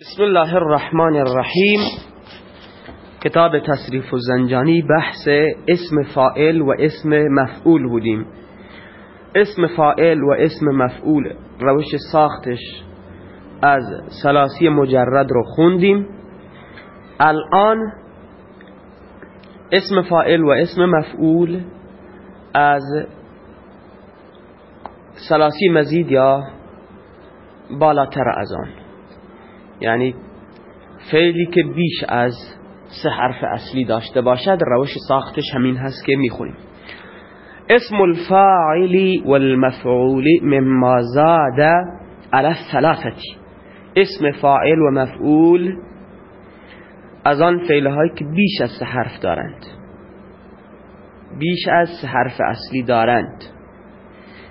بسم الله الرحمن الرحیم کتاب تصریف و زنجانی بحث اسم فائل و اسم مفعول بودیم اسم فائل و اسم مفعول روش ساختش از سلاسی مجرد رو خوندیم الان اسم فائل و اسم مفعول از سلاسی مزید یا بالاتر از آن یعنی فعلی که بیش از سه حرف اصلی داشته باشد روش ساختش همین هست که می‌خونیم. اسم الفاعل والمفعول مما زاد على الثلاثه اسم فاعل و مفعول از آن فعلهایی که بیش از سه حرف دارند. بیش از سه حرف اصلی دارند.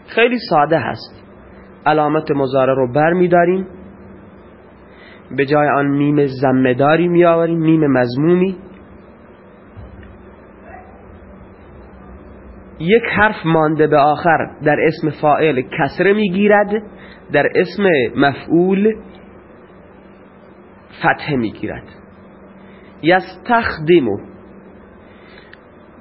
خیلی ساده هست. علامت مزاره رو بر میداریم به جای آن میم زمداری می آوریم میم مزمومی یک حرف مانده به آخر در اسم فائل کسره می‌گیرد در اسم مفعول فتحه می‌گیرد. یستخدمو.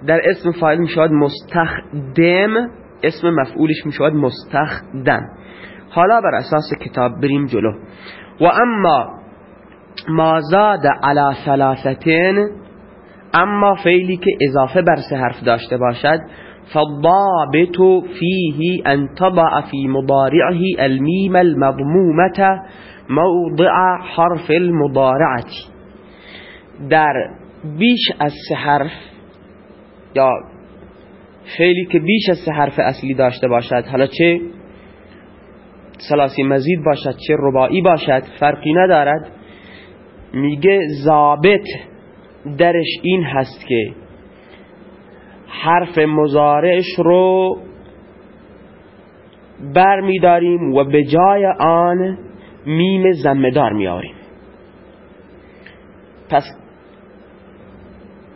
در اسم فاعل می‌شود مستخدم اسم مفعولش می‌شود مستخدم. حالا بر اساس کتاب بریم جلو. و اما ما زاد على ثلاثتين اما فعلی که اضافه بر سه حرف داشته باشد فالضابط فيه ان تضع في مضارعه الميم المضمومة موضع حرف المضارعة. در بیش از سه حرف یا فعلی که بیش از سه حرف اصلی داشته باشد حالا چه سلاسی مزید باشد چه رباعی باشد فرقی ندارد. میگه ضابط درش این هست که حرف مزارعش رو بر میداریم و به جای آن میم زمدار میاریم پس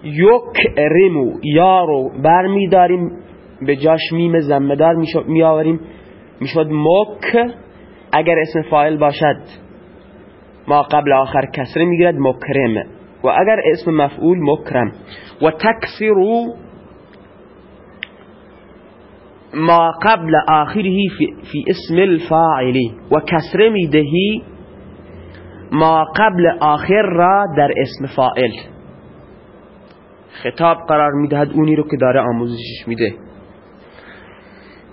یک رمو یا رو بر میداریم به جاش میم زمدار میآوریم. می‌شود مک اگر اسم فاعل باشد ما قبل آخر کسره می‌گیرد مکرم. و اگر اسم مفعول مکرم. و تکسرو ما قبل آخره في اسم الفاعل. و کسره می‌دهی ما قبل آخر را در اسم فاعل. خطاب قرار می‌دهد اونی رو که داره آموزشش میده.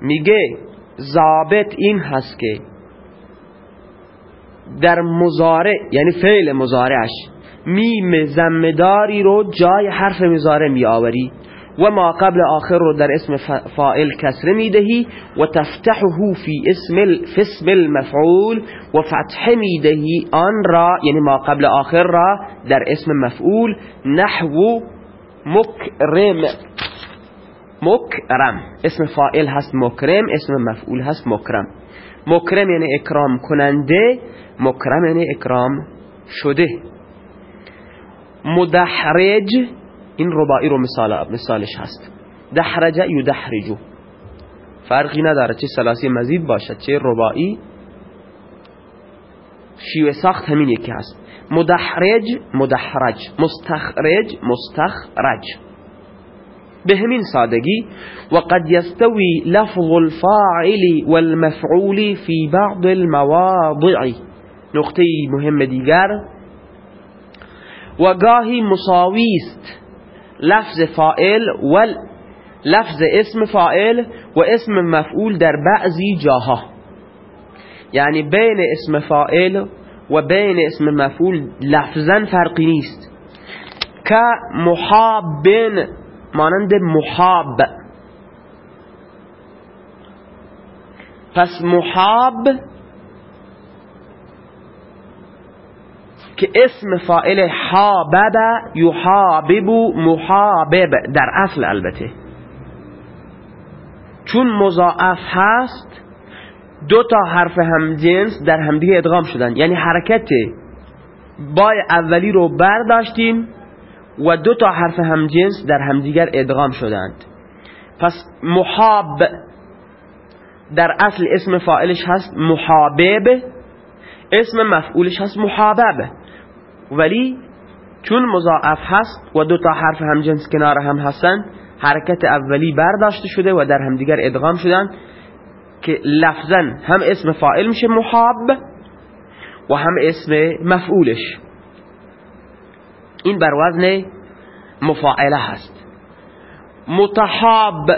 میگه ضابط این هست که در مزارع یعنی فعل مزارعش میم زمداری رو جای حرف مزارع می آوری و ما قبل آخر رو در اسم فائل کسر می دهی و تفتحه فی اسم اسم المفعول. و فتح می دهی آن را یعنی ما قبل آخر را در اسم مفعول. نحو مکرم. مکرم. اسم فائل هست مکرم اسم مفعول هست مکرم. مکرم یعنی اکرام کننده مکرم یعنی اکرام شده. مدحرج این ربائی رو مثال مثالش هست. دحرج یدحرجو فرقی نداره چه سلاسی مزید باشد چه ربائی شیوه ساخت همین یکی هست. مدحرج مدحرج. مستخرج مستخرج. به همین سادگی و قد یستوی لفظ الفاعل والمفعول في بعض المواضع. نقطة مهم دیگر. و گاهی مساویست لفظ فائل و لفظ اسم فائل و اسم مفعول در بعضی جاها. یعنی بین اسم فائل و بین اسم مفعول لفظا فرقی نیست. که محابن مانند محاب. پس محاب که اسم فائل حابب یحابب محابب در اصل البته. چون مضاعف هست دو تا حرف همجنس در همدیگه ادغام شدن. یعنی حرکت بای اولی رو برداشتیم و دو تا حرف همجنس در همدیگر ادغام شدند. پس محاب در اصل اسم فائلش هست محابب اسم مفعولش هست محابب. ولی چون مضاعف هست و دو تا حرف همجنس کنار هم هستن حرکت اولی برداشته شده و در همدیگر ادغام شدن که لفظا هم اسم فاعل میشه محاب و هم اسم مفعولش. این بر وزن مفاعله هست. متحاب.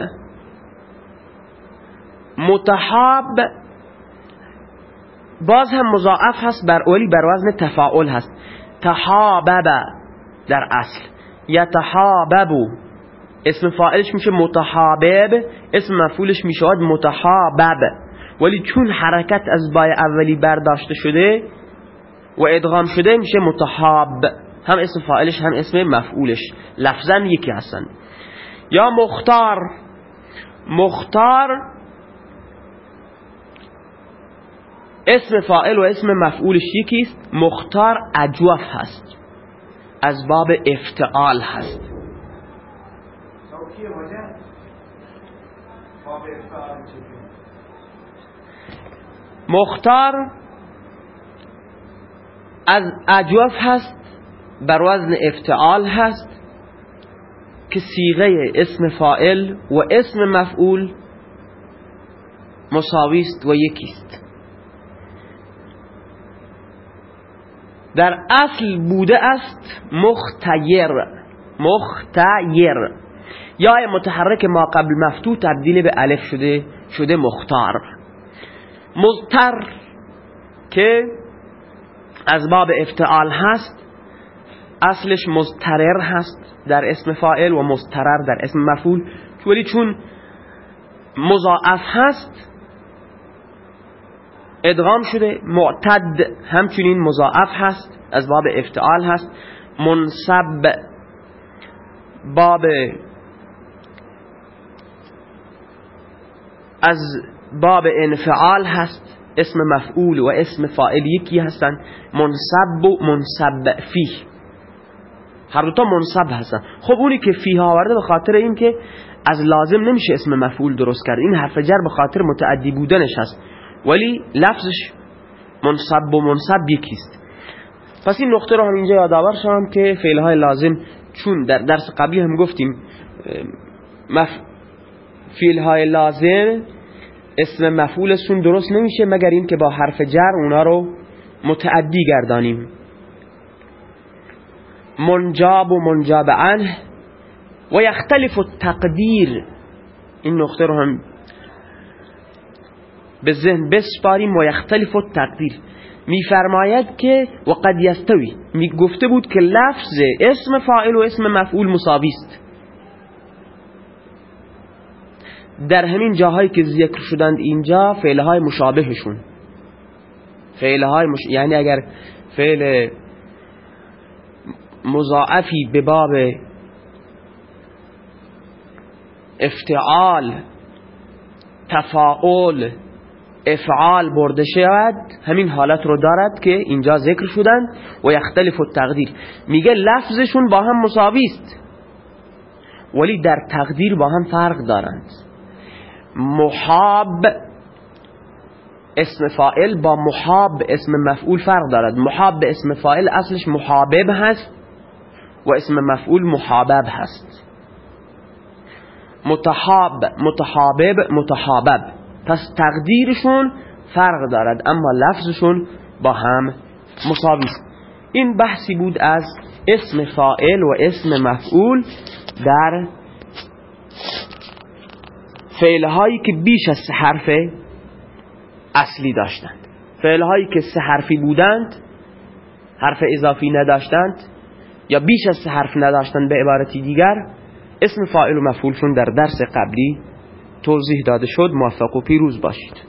متحاب باز هم مضاعف هست بر اولی بر وزن تفاعل هست. تحابب در اصل. یتحاببو. اسم فاعلش میشه متحابب اسم مفعولش میشه متحابب. ولی چون حرکت از بای اولی برداشته شده و ادغام شده میشه متحاب. هم اسم فاعلش هم اسم مفعولش. لفظا یکی هستن. یا مختار. مختار اسم فاعل و اسم مفعولش یکیست مختار اجوف هست. از باب افتعال هست. مختار از اجوف هست. بر وزن افتعال هست که سیغه اسم فائل و اسم مفعول مساویست و یکیست در اصل بوده است مختیر مختیر. یا متحرک ما قبل مفتوح تبدیل به الف شده شده مختار. مضطر که از باب افتعال هست اصلش مضطرر هست در اسم فائل و مضطرر در اسم مفعول ولی چون مضاعف هست ادغام شده معتد همچنین مضاعف هست از باب افتعال هست منصب باب از باب انفعال هست اسم مفعول و اسم فاعل یکی هستن منصب و منصب فیه. هر دوتا منصب هستن. خب اونی که فیه آورده به خاطر این که از لازم نمیشه اسم مفعول درست کرد. این حرف جر به خاطر متعدی بودنش هست. ولی لفظش منصب و منصب یکیست. پس این نقطه رو هم اینجا یادآور شوم که فعلهای لازم چون در درس قبلی هم گفتیم مف... لازم اسم مفعولشون درست نمیشه مگر این که با حرف جر اونا رو متعدی گردانیم. منجاب و منجاب عنه و یختلف التقدیر. این نقطه رو هم به ذهن بسپاریم. و یختلف التقدیر. میفرماید که و قد یستوی. می گفته بود که لفظ اسم فاعل و اسم مفعول مساویست در همین جاهایی که ذکر شدند اینجا فعلهای مشابهشون. فعلهای مش... یعنی اگر فعل مضاعفی به باب افتعال تفاعل افعال برده شود همین حالت رو دارد که اینجا ذکر شدند و یختلف التقدیر. میگه لفظشون با هم مساوی است. ولی در تقدیر با هم فرق دارند. محاب اسم فائل با محاب اسم مفعول فرق دارد. محاب اسم فائل اصلش محابب هست. و اسم مفعول محابب هست. متحاب متحابب متحابب. پس تقدیرشون فرق دارد اما لفظشون با هم مساوی این بحثی بود از اسم فائل و اسم مفعول در فعلهایی که بیش از سه حرف اصلی داشتند. فعلهایی که سه حرفی بودند حرف اضافی نداشتند. یا بیش از حرف نداشتند به عبارتی دیگر اسم فاعل و مفعولشون در درس قبلی توضیح داده شد. موفق و پیروز باشید.